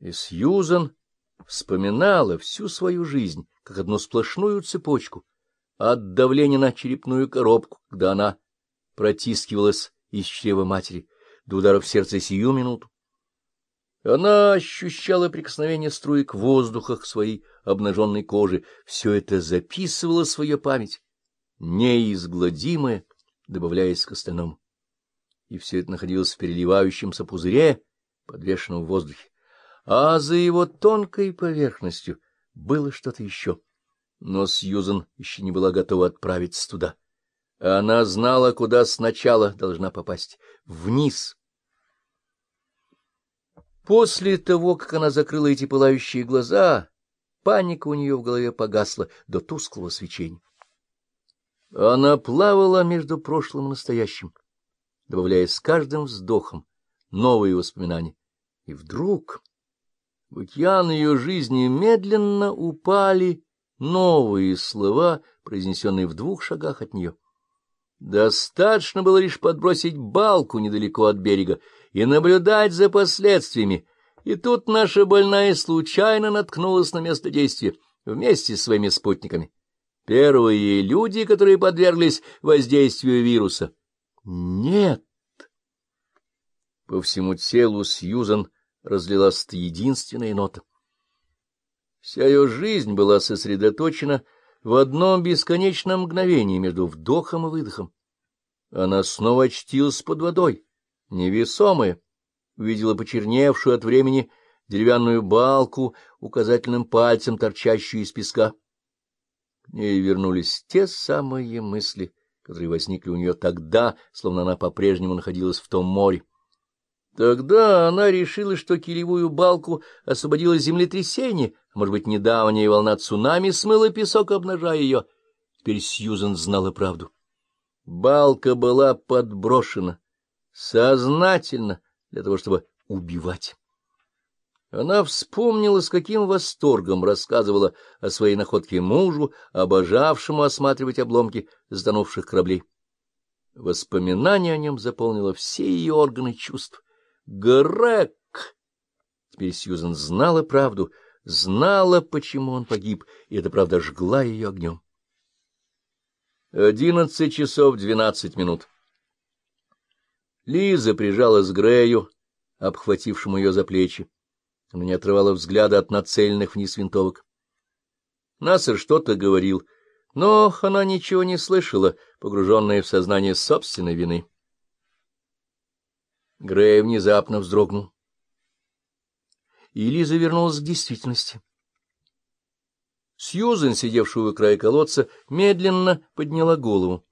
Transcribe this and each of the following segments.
И Сьюзан вспоминала всю свою жизнь как одну сплошную цепочку, от давления на черепную коробку, когда она протискивалась из чрева матери, до ударов сердца сию минуту. Она ощущала прикосновение струек воздуха к своей обнаженной коже, все это записывала свою память, неизгладимое, добавляясь к остальному. И все это находилось в переливающемся пузыре, подвешенном в воздухе. А за его тонкой поверхностью было что-то еще. Но Сьюзен еще не была готова отправиться туда. Она знала, куда сначала должна попасть — вниз. После того, как она закрыла эти пылающие глаза, паника у нее в голове погасла до тусклого свечения. Она плавала между прошлым и настоящим, добавляя с каждым вздохом новые воспоминания. И вдруг в океан ее жизни медленно упали новые слова, произнесенные в двух шагах от нее. Достаточно было лишь подбросить балку недалеко от берега и наблюдать за последствиями, и тут наша больная случайно наткнулась на место действия вместе с своими спутниками. Первые люди, которые подверглись воздействию вируса. Нет. По всему телу Сьюзан разлилась единственная нота. Вся ее жизнь была сосредоточена в одном бесконечном мгновении между вдохом и выдохом. Она снова очтилась под водой, невесомая, увидела почерневшую от времени деревянную балку, указательным пальцем торчащую из песка. К ней вернулись те самые мысли, которые возникли у нее тогда, словно она по-прежнему находилась в том море. Тогда она решила, что килевую балку освободило землетрясение, может быть, недавняя волна цунами смыла песок, обнажая ее. Теперь Сьюзен знала правду. Балка была подброшена сознательно для того, чтобы убивать. Она вспомнила, с каким восторгом рассказывала о своей находке мужу, обожавшему осматривать обломки сданувших кораблей. Воспоминание о нем заполнило все ее органы чувств. Грег! Теперь Сьюзен знала правду, знала, почему он погиб, и эта правда жгла ее огнем. Одиннадцать часов двенадцать минут. Лиза прижалась к Грею, обхватившему ее за плечи. Она не отрывала взгляда от нацеленных вниз винтовок. Насер что-то говорил, но она ничего не слышала, погруженная в сознание собственной вины. Грей внезапно вздрогнул. И вернулась к действительности. Сьюзен, сидевшая у края колодца, медленно подняла голову.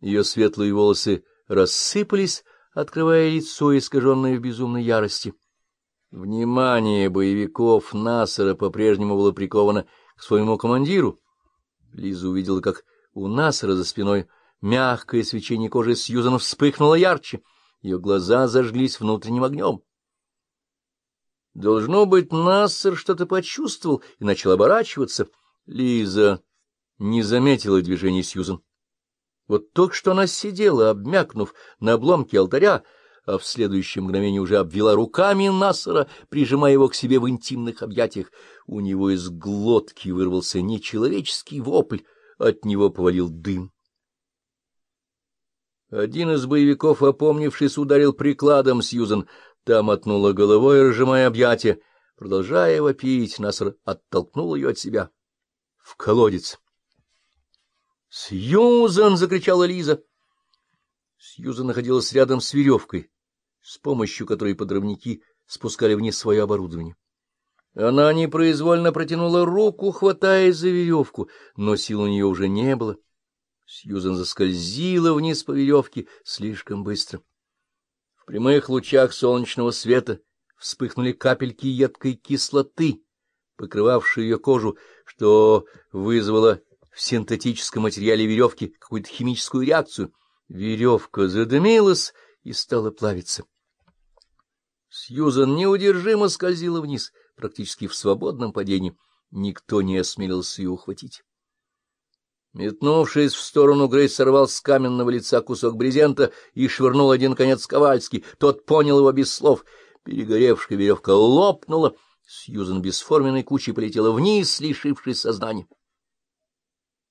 Ее светлые волосы рассыпались, открывая лицо, искаженное в безумной ярости. Внимание боевиков Насара по-прежнему было приковано к своему командиру. Лиза увидела, как у Насара за спиной мягкое свечение кожи Сьюзана вспыхнуло ярче. Ее глаза зажглись внутренним огнем. Должно быть, Нассер что-то почувствовал и начал оборачиваться. Лиза не заметила движения Сьюзан. Вот только что она сидела, обмякнув на обломке алтаря, а в следующее мгновение уже обвела руками Насара, прижимая его к себе в интимных объятиях. У него из глотки вырвался нечеловеческий вопль, от него повалил дым. Один из боевиков, опомнившись, ударил прикладом Сьюзен. Та мотнула головой, разжимая объятия. Продолжая вопить, Насар оттолкнул ее от себя. В колодец. «Сьюзан!» — закричала Лиза. Сьюзан находилась рядом с веревкой, с помощью которой подрывники спускали вниз свое оборудование. Она непроизвольно протянула руку, хватаясь за веревку, но сил у нее уже не было. Сьюзан заскользила вниз по веревке слишком быстро. В прямых лучах солнечного света вспыхнули капельки едкой кислоты, покрывавшие ее кожу, что вызвало в синтетическом материале веревки какую-то химическую реакцию. Веревка задымилась и стала плавиться. Сьюзан неудержимо скользила вниз, практически в свободном падении. Никто не осмелился ее ухватить. Метнувшись в сторону, Грейс сорвал с каменного лица кусок брезента и швырнул один конец Ковальский. Тот понял его без слов. Перегоревшая веревка лопнула. Сьюзан бесформенной кучей полетела вниз, лишившись сознания.